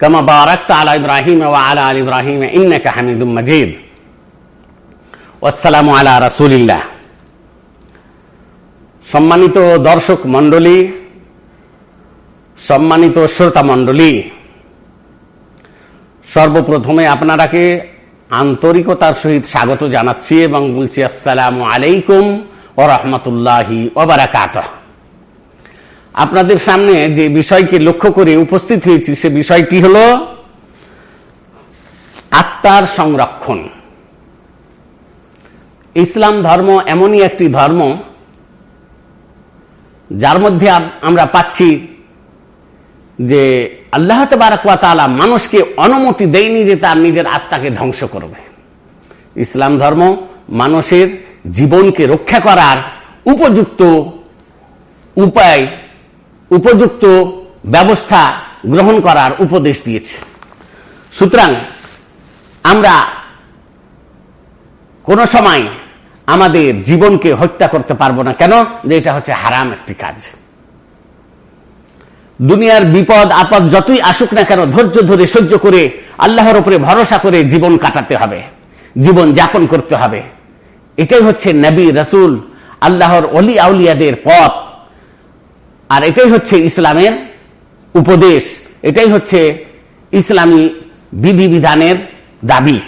كما باركت على ابراهيم وعلى ال ابراهيم انك حميد مجيد والسلام على رسول الله সম্মানিত দর্শক মণ্ডলী সম্মানিত শ্রোতা মণ্ডলী সর্বপ্রথমে আপনারাকে আন্তরিকতার সহিত স্বাগত জানাচ্ছি এবং বলছি আসসালাম আলাইকুম ও রহমতুল্লাহি ওবারাকাত আপনাদের সামনে যে বিষয়কে লক্ষ্য করে উপস্থিত হয়েছি, সে বিষয়টি হল আত্মার সংরক্ষণ। ইসলাম ধর্ম এমনই একটি ধর্ম যার মধ্যে আমরা পাচ্ছি যে আল্লাহ তালা মানুষকে অনুমতি দেয়নি যে তার নিজের আত্মাকে ধ্বংস করবে। ইসলাম ধর্ম মানুষের জীবনকে রক্ষা করার উপযুক্ত উপায় উপযুক্ত ব্যবস্থা গ্রহণ করার উপদেশ দিয়েছে। সুতরাং আমরা কোন সময় আমাদের জীবনকে হত্যা করতে পারব না। কেন? যে এটা হচ্ছে হারাম একটি কাজ। দুনিয়ার বিপদ, আপদ যতই আসুক না কেন, ধৈর্য ধরে, সহ্য করে আল্লাহর উপরে ভরসা করে জীবন কাটাতে হবে। জীবন যাপন করতে হবে। এটাই হচ্ছে নবী রসুল আল্লাহর অলি আউলিয়াদের পথ। আর এটাই হচ্ছে ইসলামের উপদেশ। এটাই হচ্ছে ইসলামী বিধিবিধানের দাবি।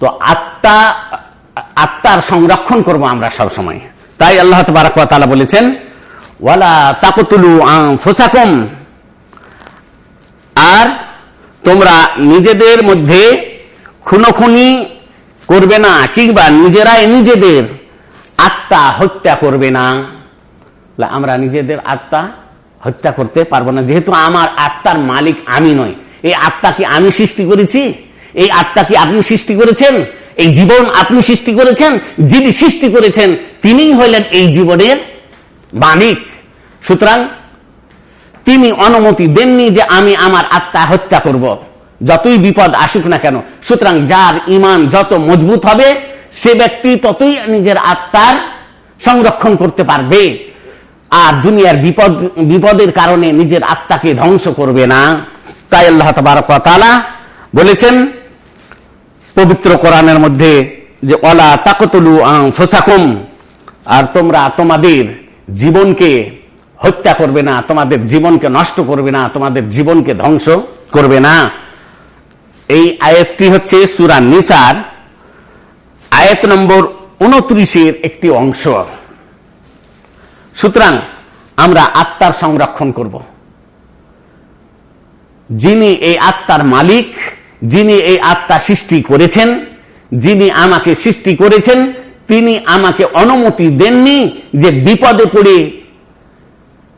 তো আত্মা, আত্মার সংরক্ষণ করব আমরা সবসময় তাই আল্লাহ তবরাকালা বলেছেন, ওয়ালা তাকতুলু ফোসাকম আর তোমরা নিজেদের মধ্যে খুনোখুনি করবে না, কিংবা নিজেরাই নিজেদের আত্মা হত্যা করবে না। আমরা নিজেদের আত্মা হত্যা করতে পারব না। যেহেতু আমার আত্মার মালিক আমি নই। এই আত্মা কি আমি সৃষ্টি করেছি? এই আত্মা কি আপনি সৃষ্টি করেছেন? এই জীবন আপনি সৃষ্টি করেছেন? যিনি সৃষ্টি করেছেন, তিনিই হইলেন এই জীবনের মালিক। সুতরাং তিনি অনুমতি দেননি যে আমি আমার আত্মা হত্যা করব। যতই বিপদ আসুক না কেন। সুতরাং যার ইমান যত মজবুত হবে, সে ব্যক্তি ততই নিজের আত্মার সংরক্ষণ করতে পারবে। আর দুনিয়ার বিপদ, বিপদের কারণে নিজের আত্মাকে ধ্বংস করবে না। তাই আল্লাহ তালা বলেছেন, পবিত্র কোরআনের মধ্যে যে অলা তাকতলু ফোসাকুম আর তোমরা তোমাদের জীবনকে হত্যা করবে না, তোমাদের জীবনকে নষ্ট করবে না, তোমাদের জীবনকে ধ্বংস করবে না। এই আয়াতটি হচ্ছে সুরা নিসার, আয়াত নম্বর উনত্রিশের একটি অংশ। সুতরাং আমরা আত্মার সংরক্ষণ করব। যিনি এই আত্মার মালিক, যিনি এই আত্মা সৃষ্টি করেছেন, যিনি আমাকে সৃষ্টি করেছেন, তিনি আমাকে অনুমতি দেননি যে বিপদে পড়ে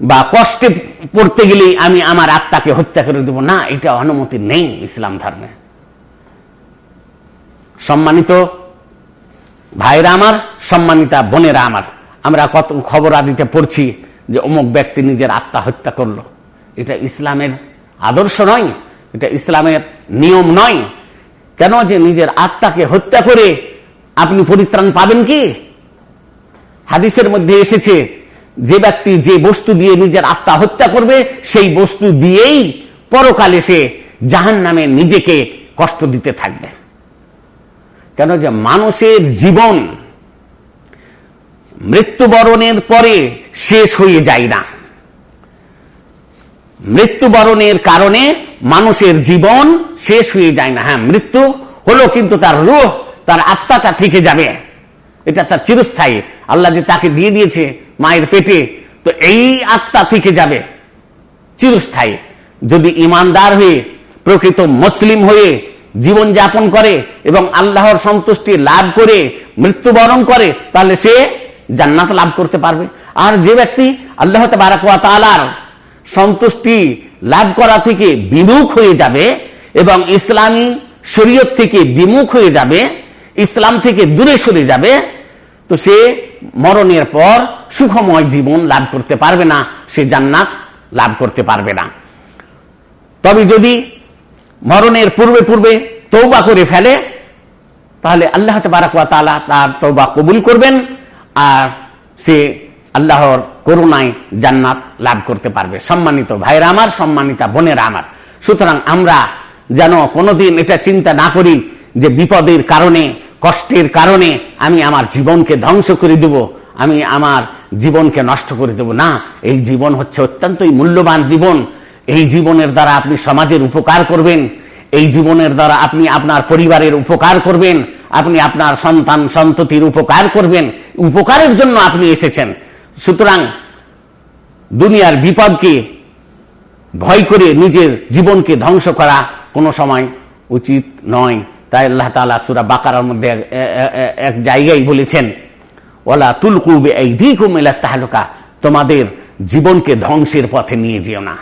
বা কষ্টে পড়তে গেলেই আমি আমার আত্মাকে হত্যা করে দেব। না, এটা অনুমতি নেই ইসলাম ধর্মে। সম্মানিত ভাইরা আমার, সম্মানিতা বোনেরা আমার আমরা কত খবর আদিতে পড়ছি যে অমুক ব্যক্তি নিজের আত্মা হত্যা করল। এটা ইসলামের আদর্শ নয়, এটা ইসলামের নিয়ম নয়। কেন যে নিজের আত্মাকে হত্যা করে আপনি পরিত্রাণ পাবেন কি? হাদিসের মধ্যে এসেছে, যে ব্যক্তি যে বস্তু দিয়ে নিজের আত্মা হত্যা করবে, সেই বস্তু দিয়েই পরকালে সে জাহান নামে নিজেকে কষ্ট দিতে থাকবে। কেন যে মানুষের জীবন মৃত্যুবরণের পরে শেষ হয়ে যায় না। মৃত্যুবরণের কারণে মানুষের জীবন শেষ হয়ে যায় না। হ্যাঁ মৃত্যু হলো কিন্তু তার রূহ, তার আত্মাটা থেকে যাবে। এটা তার চিরস্থায়ী। আল্লাহ যে তাকে দিয়ে দিয়েছে মায়ের পেটে, তো এই আত্মা থেকে যাবে, চিরস্থায়ী। যদি ইমানদার হয়ে, প্রকৃত মুসলিম হয়ে জীবন যাপন করে এবং আল্লাহর সন্তুষ্টি লাভ করে, মৃত্যুবরণ করে, তাহলে সে জান্নাত লাভ করতে পারবে। আর যে ব্যক্তি আল্লাহ তালার সন্তুষ্টি লাভ করা থেকে বিমুখ হয়ে যাবে এবং ইসলামী শরীয়ত থেকে বিমুখ হয়ে যাবে, ইসলাম থেকে দূরে সরে যাবে, তো সে মরণের পর সুখময় জীবন লাভ করতে পারবে না, সে জান্নাত লাভ করতে পারবে না। তবে যদি মরণের পূর্বে পূর্বে তৌবা করে ফেলে, তাহলে আল্লাহ তালা তার তৌবা কবুল করবেন। আর সে আল্লাহর করুণায় জান্নাত লাভ করতে পারবে। সম্মানিত ভাইরা আমার, সম্মানিতা বোনেরা আমার। সুতরাং আমরা যেন কোনোদিন এটা চিন্তা না করি যে বিপদের কারণে, কষ্টের কারণে আমি আমার জীবনকে ধ্বংস করে দেব, আমি আমার জীবনকে নষ্ট করে দেব। না, এই জীবন হচ্ছে অত্যন্তই মূল্যবান জীবন। এই জীবনের দ্বারা আপনি সমাজের উপকার করবেন, এই জীবনের দ্বারা আপনি আপনার পরিবারের উপকার করবেন আপনি আপনার সন্তান সন্ততির উপকার করবেন। উপকারের জন্য আপনি এসেছেন। সুতরাং দুনিয়ার বিপদকে ভয় করে নিজের জীবনকে ধ্বংস করা কোনো সময় উচিত নয়। তাই আল্লাহ তালা সুরা বাকার মধ্যে এক জায়গায় বলেছেন ওলা তুলকুবে এই দিকুম তাহলুকা। তোমাদের জীবনকে ধ্বংসের পথে নিয়ে যেও না।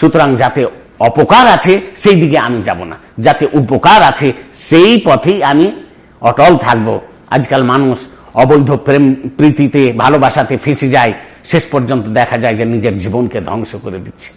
সুতরাং যাতে অপকার আছে, সেই দিকে আমি যাব না। যাতে উপকার আছে, সেই পথেই আমি অটল থাকব। আজকাল মানুষ অবৈধ প্রেম, প্রীতিতে, ভালোবাসাতে ফেসে যায়। শেষ পর্যন্ত দেখা যায় যে নিজের জীবনকে ধ্বংস করে দিচ্ছে।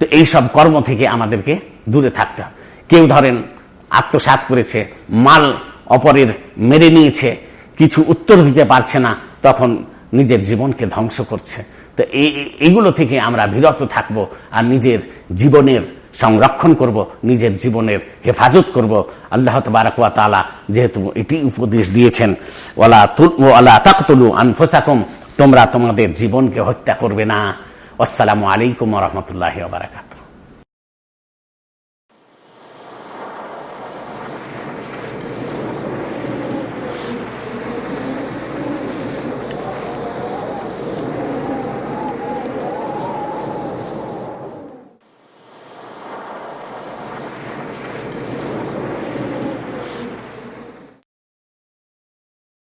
তো এই সব কর্ম থেকে আমাদেরকে দূরে থাকতে হবে। কেউ ধরেন আত্মসাত করেছে, মাল অপরের মেরে নিয়েছে, কিছু উত্তর দিতে পারছে না, তখন নিজের জীবনকে ধ্বংস করছে। তো এইগুলো থেকে আমরা বিরত থাকব আর নিজের জীবনের সংরক্ষণ করব, নিজের জীবনের হেফাজত করব। আল্লাহ তবারকুয়া তালা যেহেতু এটি উপদেশ দিয়েছেন ওলা ওলা তাকতুলু আনফোসাকুম, তোমরা তোমাদের জীবনকে হত্যা করবে না। আসসালামু আলাইকুম রহমতুল্লাহ বারাকাতু